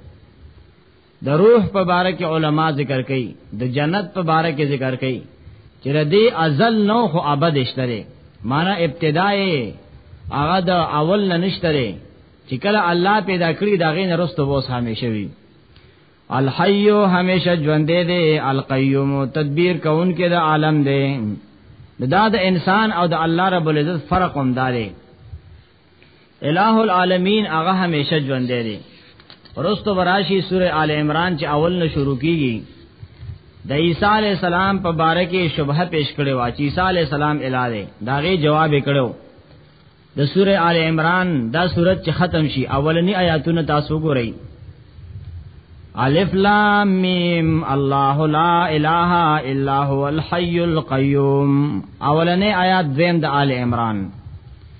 د روح په باره کې علما ذکر کوي د جنت په باره کې ذکر کوي چې د دې ازل نو خو ابد اشتره معنی ابتدای هغه د اول نه نشتره چې کله الله پیدا کړی دا غین رستو ووس همیشه وي الحی همیشه ژوند دی القیوم تدبیر کون کې د عالم دی دا د انسان او د الله رب العزت فرق هم دی الہ العالمین هغه همیشه ژوند دی رستو براشی سوره آل عمران چې اول نه شروع کیږي د عیسی علی السلام په باره کې شبهه پیش کړي وا چې عیسی علی السلام الہ دی داغه جواب کړو د سوره آل عمران دا سوره چې ختم شي اولنی آیاتونه تاسو ګورئ الف لام میم الله لا اله الا هو الحي القيوم اولنې آیات زم د آل عمران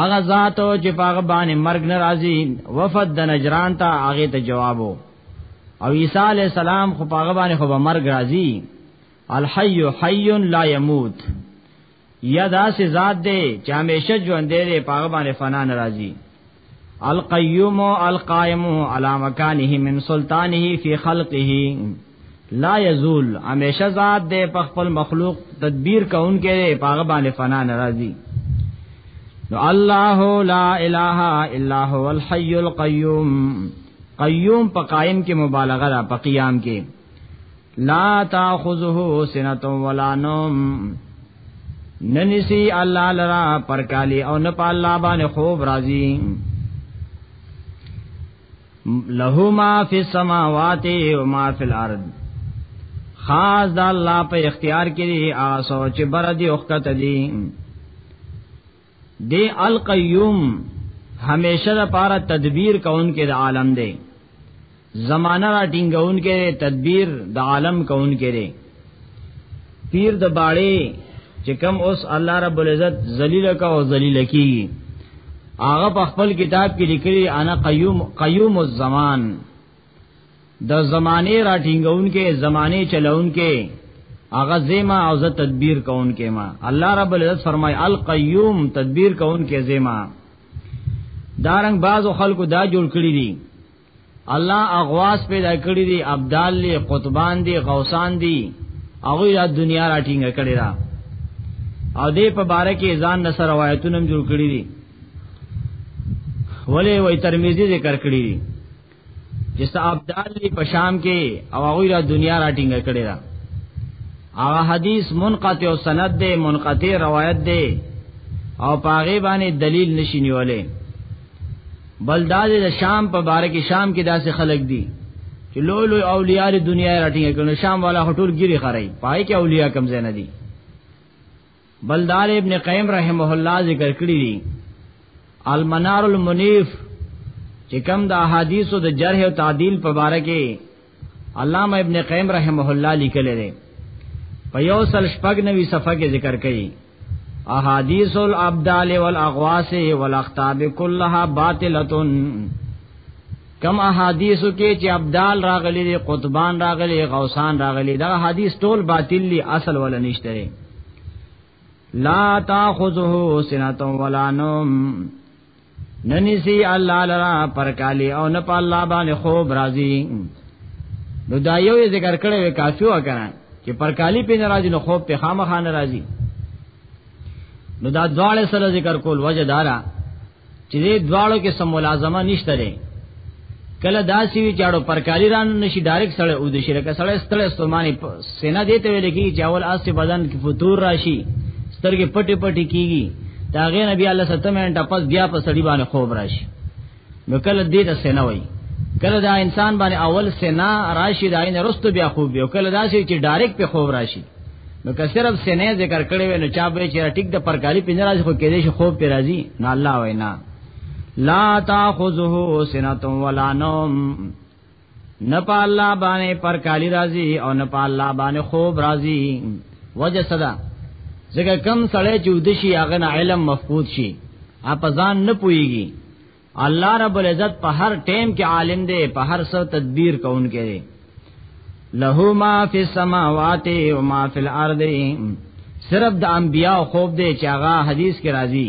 هغه ذات او چې پاغه باندې مرګ ناراضي وفد د نجران ته هغه ته جوابو او عیسی علی السلام خو پاغه باندې خو به مرګ راضي الحي حي لا يموت یا داسې ذات دی چې همیشه ژوند دی پاغه باندې فنا ناراضي القیوم القائم على مکانه من سلطانه فی خلقه لا یزول همیشه ذات دې په خپل مخلوق تدبیر کونکي پاغه باندې فنا ناراضي نو الله لا اله الا هو الحي القيوم قیوم په قائم کې مبالغه را په قیام کې لا تاخذه سنه ولا نوم ننسی الله لرا پرکالی او نه په الله باندې خوب راضی له ما فی السماوات و ما فی الارض خاص د الله په اختیار کې دی هغه سوچ بر دی وخت دی دی القیوم همیشه د پاره تدبیر کون کې د عالم دی زمانہ را ټینګون کې تدبیر د عالم کون کې دی پیر د باړې چې کم اوس الله رب العزت ذلیل کا او ذلیل کی هغه په خپل کتاب کې لیکلي انا قیوم قیوم الزمان د زمانه را ټینګون کې زمانه چلون کې هغه زیما او ز تدبیر کون کې ما الله رب العزت فرمای القیوم تدبیر کون کې زیما دارنګ بعض خلکو دا جوړ کړی دي الله اغواس پیدا کړی دی ابدال لی قطبان دی غوسان دی هغه د دنیا را ټینګ کړی دا او دې په باره کې ځان نصر روایتونه جوړ کړی دي ولې وای ترمذی ذکر کړی دي چې صاحب دال په شام کې او هغه را دنیا را ټینګ کړی دا هغه حدیث منقطع او سند دی منقطع روایت دی او پاغه باندې دلیل نشینیولې بلداد د شام په باره کې شام کې داسې خلک دي چې لوی لوی اولیاء د دنیا راټینګ کړي شام والا هټول ګيري خړای پای کې اولیاء کم ځای نه دي بلدار ابن قیم رحمه الله ذکر کړی دي المنار المنیف چې کم د احادیثو د جرح او تعدیل په باره کې علامه ابن قیم رحمه الله لیکل لري په یو سل شپږ نوي صفحه کې ذکر کړي احادیث الابدال والاغواس والاخطاب كلها باطله کم احادیث کې چې ابدال راغلي دي قطبان راغلي غوسان راغلي دا حدیث ټول باطل دي اصل ولا نشته لا تاخذه سنه ولا نوم ننیسی الله لرا پر کالی او نه په الله باندې خوب راضی نو دا یو ذکر کړي وی کافی وکړه چې پر کالی په ناراضی نو خوب په خامخا ناراضی نو دا دواړه سره ذکر کول وجه دارا چې دې دواړو کې سم ملازمه نشته لري کله داسې وی چاړو پرکاری ران نشي ډایرک سړی او د شرکه سړی ستړی ستومانی سینا دیته ویل کی چې اول اس بدن کې فطور راشي سترګې پټي پټي کیږي داغه نبی الله ستمه انټه پس بیا په سړی باندې خوب راشي نو کله دې ته سینا وای کله دا انسان باندې اول سینا راشي دا نه رستو بیا خوب یو کله داسې چې ډایرک په خوب راشي نو که صرف سینې ذکر کړي وي نو چا به چې ټیک د پرکاری پنځه راځي خو کې دې خوب پر راځي نه الله وینا لا تاخذه سنه ولا نوم نه په الله باندې پر کالی راضی او نه په الله باندې خوب راضی وجه صدا ځکه کم سړی چې ودشي هغه نه علم مفقود شي اپ ځان نه پويږي الله رب العزت په هر ټیم کې عالم دی په هر څه تدبیر کوونکی دی له ما فی السماوات و ما فی الارض صرف د انبیاء خوب دی چې هغه حدیث کې راځي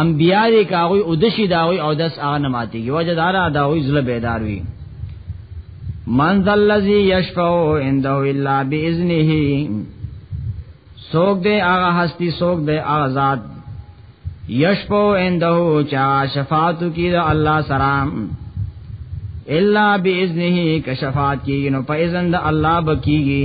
انبیاء دې کاوی او دشي داوی او داس هغه نه ماتيږي وجه دارا داوی زله بیدار وي من ذا الذي يشفع عنده الا باذنه سوک دے آغا ہستی سوک دے آغا ذات یشپو اندہو چا شفاعتو کی دا اللہ سرام الا بی اذنہی کشفاعت کی گی نو پا اذن دا اللہ بکی گی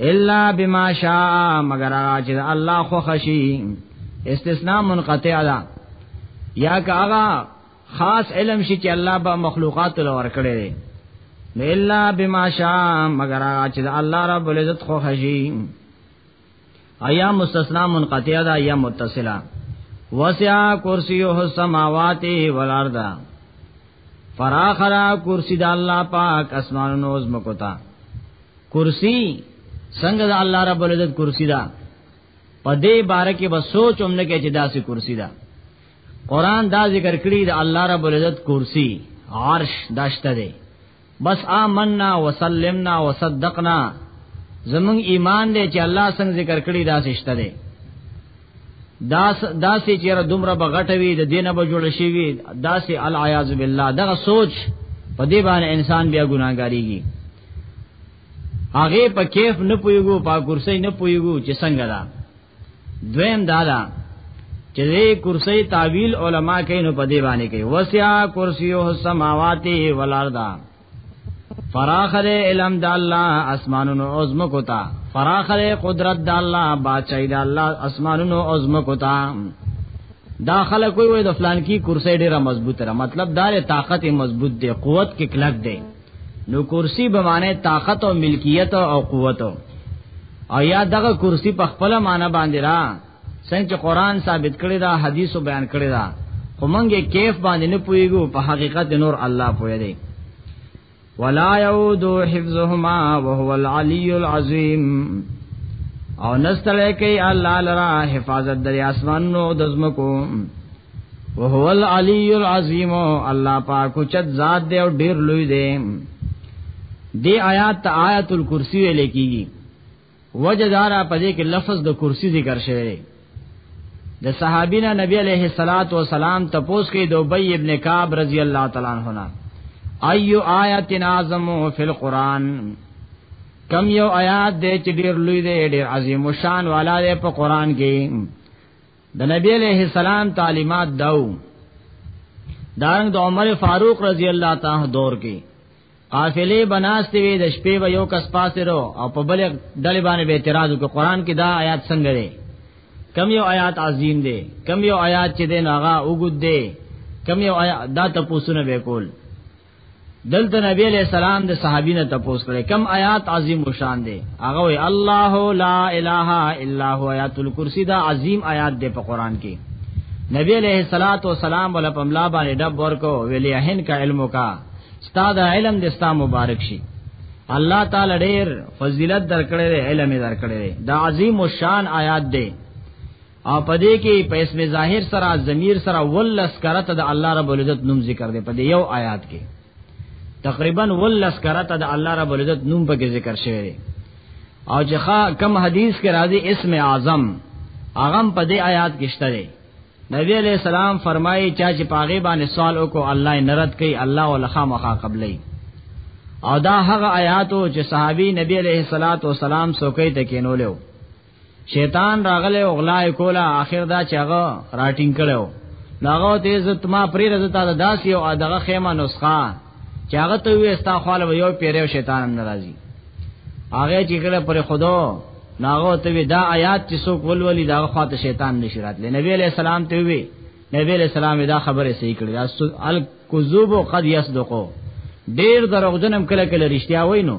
الا بما شاء مگر هغه چې الله خو خشي استثناء منقطع ده یا که هغه خاص علم شي چې الله به مخلوقات له ور کړی دی الا بما شاء مگر هغه چې الله رب العزت خو خشي ایا مستثنا منقطع ده یا متصله وسع کرسیه السماوات والارض فراخرا کرسی د الله پاک اسمانونو او زمکو ته کرسی څنګه د الله رب العزت کرسی ده په دې باره کې به سوچ هم نه کې چې داسې کرسی ده قران دا ذکر کړی د الله رب العزت کرسی عرش داشته ده بس آمنا وسلمنا وصدقنا زمون ایمان دی چې الله څنګه ذکر کړی دا سشته دی داس داسې چې دومره بغټوي د دینه به جوړ شي وي داسې العیاذ بالله دغه سوچ په دې باندې انسان بیا ګناګاریږي هغه په کیف نه پویګو په کرسي نه پویګو چې څنګه ده دویم دادا چې دې کرسي تعویل علما کین په دی باندې کوي وسیا کرسیو السماوات والارض فراخ دې علم د الله اسمانونو او زمکو ته فراخ دې قدرت د الله بادشاہي د الله اسمانونو او زمکو ته دا خلک وي د فلان کی کرسي ډیره مضبوطه مطلب دا طاقت مضبوط دی قوت کې کلک دی نو کرسی به معنی طاقت او ملکیت او قوت او یا دغه کرسی په خپل معنی باندې را څنګه قرآن ثابت کړی دا حدیث بیان کړی دا خو مونږه کیف باندې نه پویګو په حقیقت نور الله پوی دی ولا يعود حفظهما وهو العلي العظيم او نستلې کوي الله لرا حفاظت د اسمانو د زمکو وهو العلی العظیم الله پاک چت ذات دی او ډیر لوی دی دی آیات ته آیت الکرسی ویل کیږي وجه دارا پدې کې لفظ د کرسی ذکر شوی دی د صحابینا نبی علیہ الصلات والسلام تپوس کې دوبی ابن کعب رضی الله تعالی عنہ نه ایو آیت اعظم فی القران کم یو آیات دې چې ډیر لوی دی ډیر عظیم شان والا دی په قران کې د نبی علیہ السلام تعلیمات داو دارنګ د عمر فاروق رضی الله تعالی دور کې قافلې بناستې وي د شپې به یو کس پاسې رو او په بل ډلې باندې به اعتراض وکړي قران کې دا آیات څنګه دی کم یو آیات عظیم دی کم یو آیات چې دی ناغا وګد دی کم یو آیات دا تاسو نه وکول دلته نبی علیہ السلام د صحابین ته پوښتنه کړې کم آیات عظیم او شان دي هغه وی الله لا اله الا هو آیات الکرسی دا عظیم آیات دی په قران کې نبی علیہ الصلات والسلام ول په ملا باندې ډب ورکو ویلی هن کا علم کا استاد علم د استا مبارک شي الله تعالی ډیر فضیلت درکړي علم درکړي دا عظیم او شان آیات دی او پدې کې په اسم ظاهر سره ضمیر سره ولس کرته د الله رب العزت نوم ذکر دی پدې یو آیات کې تقریبا ولس کرته د الله رب العزت نوم په کې ذکر شوی دی او چې کم حدیث کې راځي اسم اعظم اغم پدې آیات کې شته دی نبی علیہ السلام فرمایي چا چې پاغه باندې سوال وکړو الله یې نرد کوي الله ولخا مخا قبلې او دا هغه آیاتو چې صحابي نبی علیہ الصلوۃ والسلام سوکې ته کینولیو شیطان راغله او غلای کولا اخر دا چې هغه راټینګ کړو ناغه ته عزت ما پرې رضتا د داس یو ادغه خیمه نسخه چې هغه ته وې استا خاله یو پیرو شیطان ناراضي هغه چې کله پر خدا ناغه ته وې دا آیات چې څوک ولولي دا خواته شیطان نشرات لې نبی علیہ السلام ته وې نبی علیہ السلام دا خبره صحیح کړې دا الکذوب قد یصدقو ډیر دروغجنم کله کله رښتیا وای نو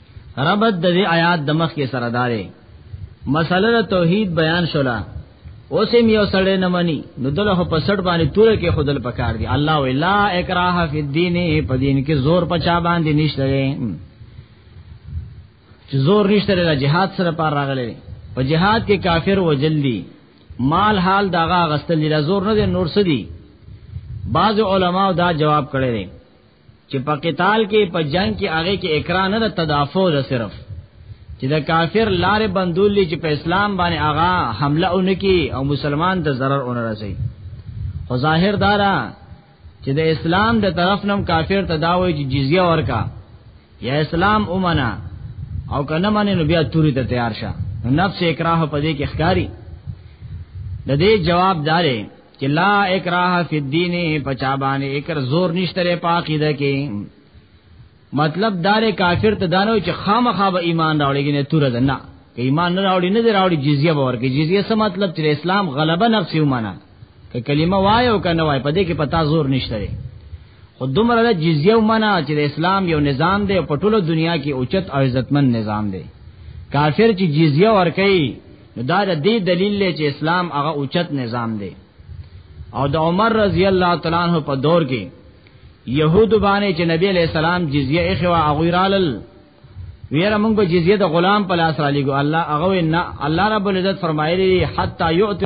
ربط د دې آیات د مخ کې سره داري مسله توحید بیان شولا اوس هم یو سړی نه مني نو دغه په سټ باندې تور کې خودل پکار دي الله ولا اکراه فی الدین په دین کې زور پچا باندې نشته چې زور نشته له جهاد سره پار راغلی په جهاد کې کافر وجل دي مال حال داغه غستل دي زور نه دي نور سدي بعض علماو دا جواب کړی دی چې په قتال کې په جنگ کې هغه کې اقرار نه د تدافع ده صرف چې د کافر لارې بندولې چې په اسلام باندې هغه حمله اونکي او مسلمان ته zarar اون رسي خو ظاهر دارا چې د اسلام د طرف نم کافر ته داوي چې جزيه ورکا یا اسلام اومنا او کنه منه نو بیا توري ته تیار شه نفس اکراه په دې کې ښکاری د دې جواب دارې چې لا اکراه فی الدین پچا باندې اکر زور نشته په عقیده کې مطلب دار کافر ته دانو چې خامخا به ایمان راوړي نه تور ده نه که ایمان نه راوړي نه راوړي جزیه به ورکړي جزیه څه مطلب چې اسلام غلبه نفس یو معنا که کلمه وای او کنه وای په دې کې پتا زور نشته دی خو دومره د جزیه معنا چې د اسلام یو نظام دی په ټوله دنیا کې اوچت او عزتمن نظام دی کافر چې جزیه ورکړي نو دا د دې دلیل دی چې اسلام هغه اوچت نظام دی او د عمر رضی الله تعالی عنہ په دور کې يهود باندې چې نبی علیہ السلام جزیه یې خو اغویرالل ویره موږ به جزیه د غلام په لاس را لګو الله هغه نه الله رب العزت فرمایلی حتا یؤت